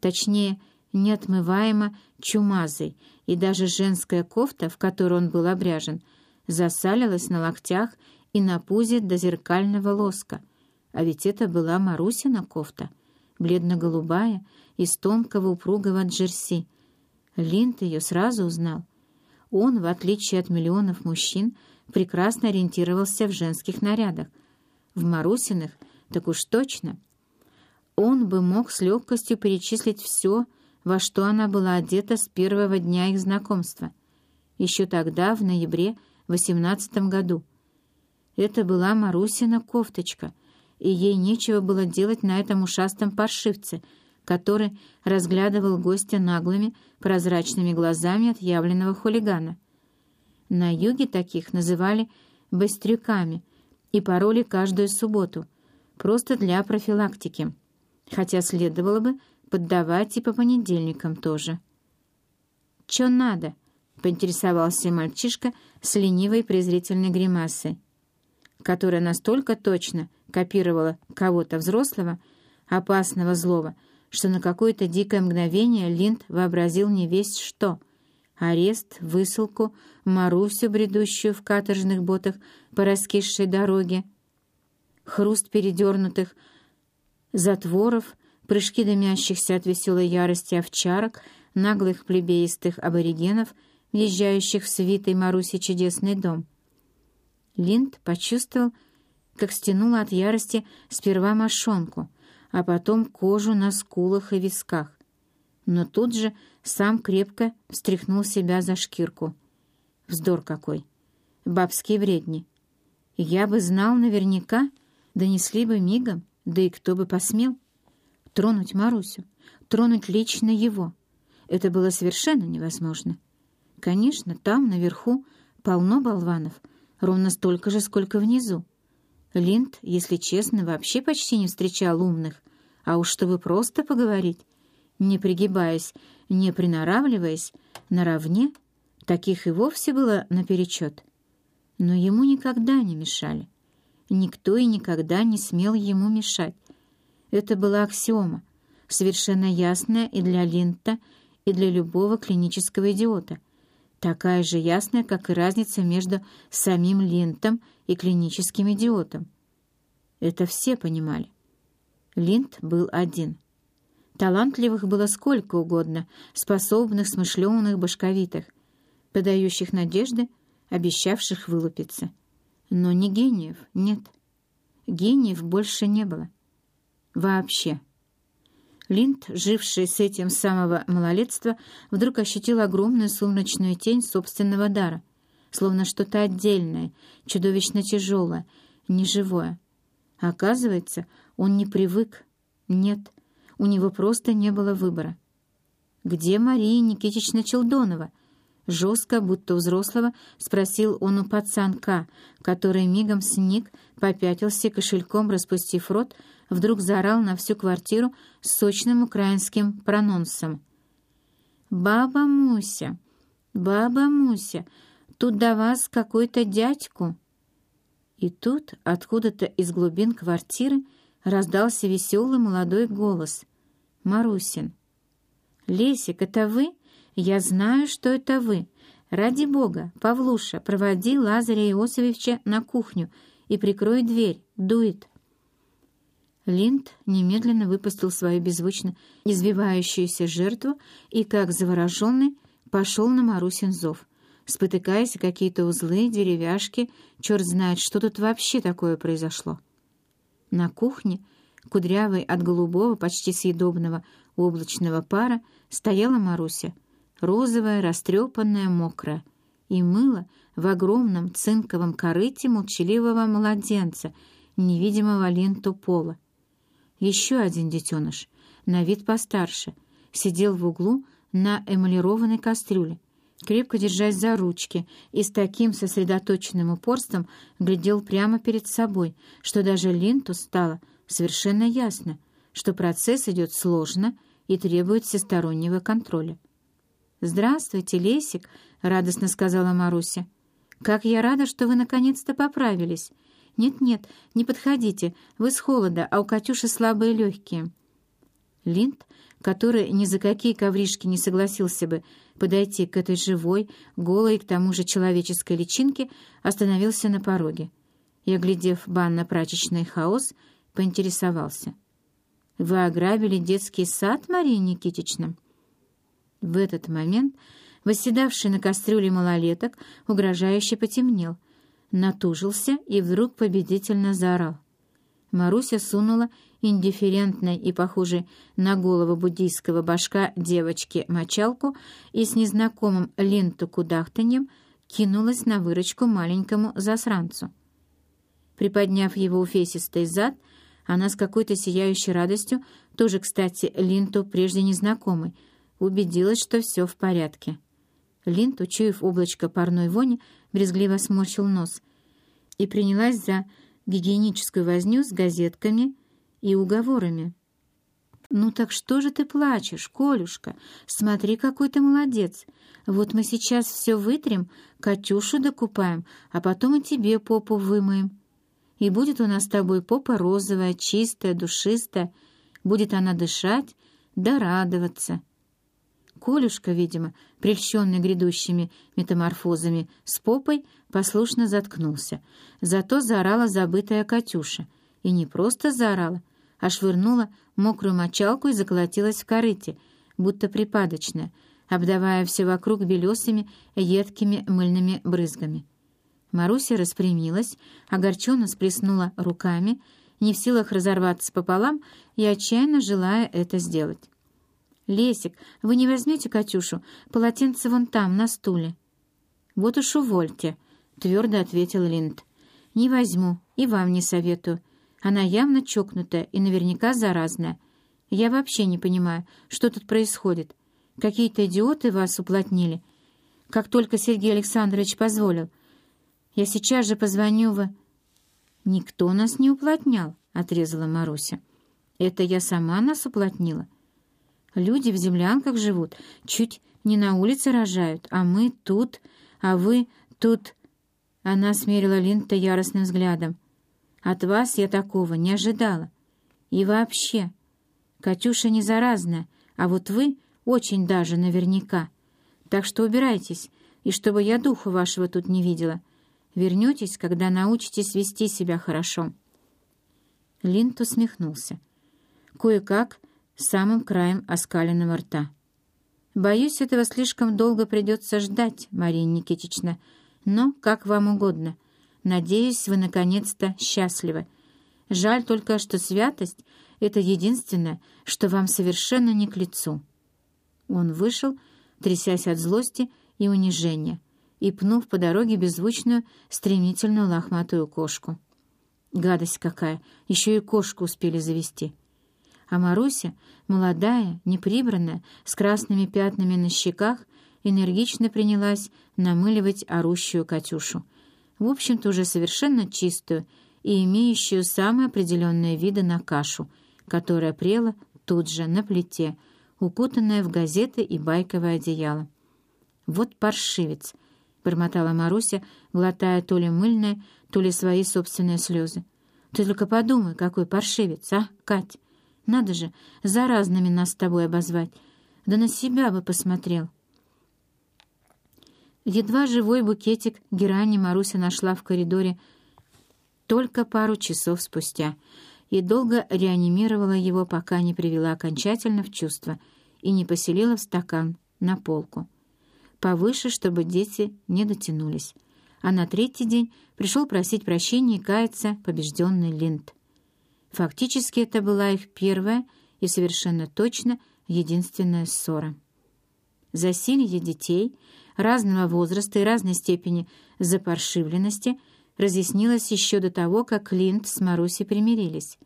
точнее, неотмываемо чумазый, и даже женская кофта, в которую он был обряжен, засалилась на локтях и на пузе до зеркального лоска. А ведь это была Марусина кофта, бледно-голубая, из тонкого упругого джерси. Линд ее сразу узнал. Он, в отличие от миллионов мужчин, прекрасно ориентировался в женских нарядах. В Марусиных так уж точно. Он бы мог с легкостью перечислить все, во что она была одета с первого дня их знакомства. Еще тогда, в ноябре, в восемнадцатом году. Это была Марусина кофточка, и ей нечего было делать на этом ушастом паршивце, который разглядывал гостя наглыми, прозрачными глазами отъявленного хулигана. На юге таких называли «быстрюками» и пароли каждую субботу, просто для профилактики, хотя следовало бы поддавать и по понедельникам тоже. «Чё надо?» — поинтересовался мальчишка с ленивой презрительной гримасой, которая настолько точно копировала кого-то взрослого, опасного злого, что на какое-то дикое мгновение Линд вообразил не весть что. Арест, высылку, Марусю, бредущую в каторжных ботах по раскисшей дороге, хруст передернутых затворов, прыжки дымящихся от веселой ярости овчарок, наглых плебеистых аборигенов, въезжающих в свитой Маруси чудесный дом. Линд почувствовал, как стянула от ярости сперва мошонку, а потом кожу на скулах и висках. Но тут же сам крепко встряхнул себя за шкирку. Вздор какой! Бабские вредни! Я бы знал наверняка, донесли бы мигом, да и кто бы посмел. Тронуть Марусю, тронуть лично его. Это было совершенно невозможно. Конечно, там, наверху, полно болванов, ровно столько же, сколько внизу. Линд, если честно, вообще почти не встречал умных, а уж чтобы просто поговорить, не пригибаясь, не приноравливаясь, наравне, таких и вовсе было наперечет. Но ему никогда не мешали. Никто и никогда не смел ему мешать. Это была аксиома, совершенно ясная и для Линта, и для любого клинического идиота, такая же ясная, как и разница между самим Линтом и клиническим идиотом. Это все понимали. Линд был один. Талантливых было сколько угодно, способных, смышленых, башковитых, подающих надежды, обещавших вылупиться. Но не гениев, нет. Гениев больше не было. Вообще. Линд, живший с этим с самого малолетства, вдруг ощутил огромную сумрачную тень собственного дара, словно что-то отдельное, чудовищно тяжелое, неживое. Оказывается, он не привык. Нет, у него просто не было выбора. «Где Мария Никитична Челдонова?» Жестко, будто взрослого, спросил он у пацанка, который мигом сник, попятился кошельком, распустив рот, вдруг заорал на всю квартиру с сочным украинским прононсом. «Баба Муся! Баба Муся! Тут до вас какой-то дядьку!» И тут, откуда-то из глубин квартиры, раздался веселый молодой голос. Марусин. «Лесик, это вы? Я знаю, что это вы. Ради бога, Павлуша, проводи Лазаря Иосифовича на кухню и прикрой дверь. Дует». Линд немедленно выпустил свою беззвучно извивающуюся жертву и, как завороженный, пошел на Марусин зов спотыкаясь какие-то узлы, деревяшки, черт знает, что тут вообще такое произошло. На кухне, кудрявой от голубого, почти съедобного облачного пара, стояла Маруся, розовая, растрепанная, мокрая, и мыла в огромном цинковом корыте молчаливого младенца, невидимого ленту пола. Еще один детеныш, на вид постарше, сидел в углу на эмалированной кастрюле, крепко держась за ручки, и с таким сосредоточенным упорством глядел прямо перед собой, что даже Линту стало совершенно ясно, что процесс идет сложно и требует всестороннего контроля. «Здравствуйте, Лесик», — радостно сказала Маруся. «Как я рада, что вы наконец-то поправились. Нет-нет, не подходите, вы с холода, а у Катюши слабые легкие». Линд, который ни за какие ковришки не согласился бы подойти к этой живой, голой к тому же человеческой личинке, остановился на пороге и, оглядев банно-прачечный хаос, поинтересовался. «Вы ограбили детский сад, Мария Никитична?» В этот момент восседавший на кастрюле малолеток угрожающе потемнел, натужился и вдруг победительно заорал. Маруся сунула индифферентной и похожей на голову буддийского башка девочки мочалку и с незнакомым ленту кудахтаньем кинулась на выручку маленькому засранцу. Приподняв его уфесистый зад, она с какой-то сияющей радостью, тоже, кстати, Линту прежде незнакомой, убедилась, что все в порядке. Линт, учуяв облачко парной вони, брезгливо сморщил нос и принялась за гигиеническую возню с газетками и уговорами. «Ну так что же ты плачешь, Колюшка? Смотри, какой ты молодец. Вот мы сейчас все вытрем, Катюшу докупаем, а потом и тебе попу вымоем. И будет у нас с тобой попа розовая, чистая, душистая. Будет она дышать да радоваться». Колюшка, видимо, прельщенный грядущими метаморфозами с попой, послушно заткнулся. Зато заорала забытая Катюша. И не просто заорала, а швырнула мокрую мочалку и заколотилась в корыте, будто припадочная, обдавая все вокруг белесыми, едкими мыльными брызгами. Маруся распрямилась, огорченно сплеснула руками, не в силах разорваться пополам и отчаянно желая это сделать. «Лесик, вы не возьмете Катюшу? Полотенце вон там, на стуле». «Вот уж увольте», — твердо ответил Линд. «Не возьму и вам не советую. Она явно чокнутая и наверняка заразная. Я вообще не понимаю, что тут происходит. Какие-то идиоты вас уплотнили. Как только Сергей Александрович позволил. Я сейчас же позвоню в...» «Никто нас не уплотнял», — отрезала Маруся. «Это я сама нас уплотнила». Люди в землянках живут, чуть не на улице рожают, а мы тут, а вы тут...» Она смерила Линта яростным взглядом. «От вас я такого не ожидала. И вообще, Катюша не заразная, а вот вы очень даже наверняка. Так что убирайтесь, и чтобы я духу вашего тут не видела. Вернетесь, когда научитесь вести себя хорошо». Линд усмехнулся. Кое-как самым краем оскаленного рта. «Боюсь, этого слишком долго придется ждать, Мария Никитична, но как вам угодно. Надеюсь, вы наконец-то счастливы. Жаль только, что святость — это единственное, что вам совершенно не к лицу». Он вышел, трясясь от злости и унижения, и пнув по дороге беззвучную, стремительную лохматую кошку. Гадость какая! Еще и кошку успели завести а Маруся, молодая, неприбранная, с красными пятнами на щеках, энергично принялась намыливать орущую Катюшу, в общем-то уже совершенно чистую и имеющую самые определенные виды на кашу, которая прела тут же на плите, укутанная в газеты и байковое одеяло. «Вот паршивец!» — бормотала Маруся, глотая то ли мыльное, то ли свои собственные слезы. «Ты только подумай, какой паршивец, а, Кать!» Надо же, заразными нас с тобой обозвать. Да на себя бы посмотрел. Едва живой букетик герани Маруся нашла в коридоре только пару часов спустя и долго реанимировала его, пока не привела окончательно в чувство и не поселила в стакан на полку. Повыше, чтобы дети не дотянулись. А на третий день пришел просить прощения и каяться побежденный Линд. Фактически это была их первая и совершенно точно единственная ссора. Засилье детей разного возраста и разной степени запаршивленности разъяснилось еще до того, как Линд с Марусей примирились.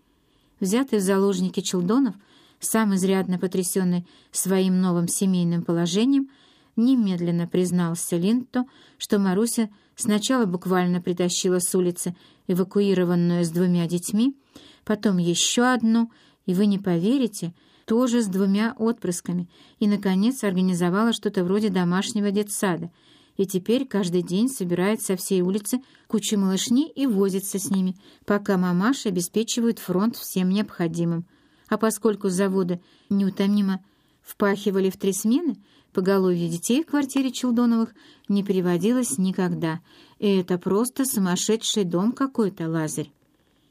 Взятый в заложники Челдонов, сам изрядно потрясенный своим новым семейным положением, немедленно признался Линту, что Маруся сначала буквально притащила с улицы эвакуированную с двумя детьми, потом еще одну, и вы не поверите, тоже с двумя отпрысками, и, наконец, организовала что-то вроде домашнего детсада, и теперь каждый день собирает со всей улицы кучу малышни и возится с ними, пока мамаши обеспечивают фронт всем необходимым, А поскольку заводы неутомимо впахивали в три смены, поголовье детей в квартире Челдоновых не переводилось никогда. И это просто сумасшедший дом какой-то, Лазарь.